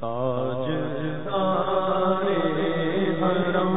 تاج سارے حرم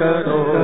کرو.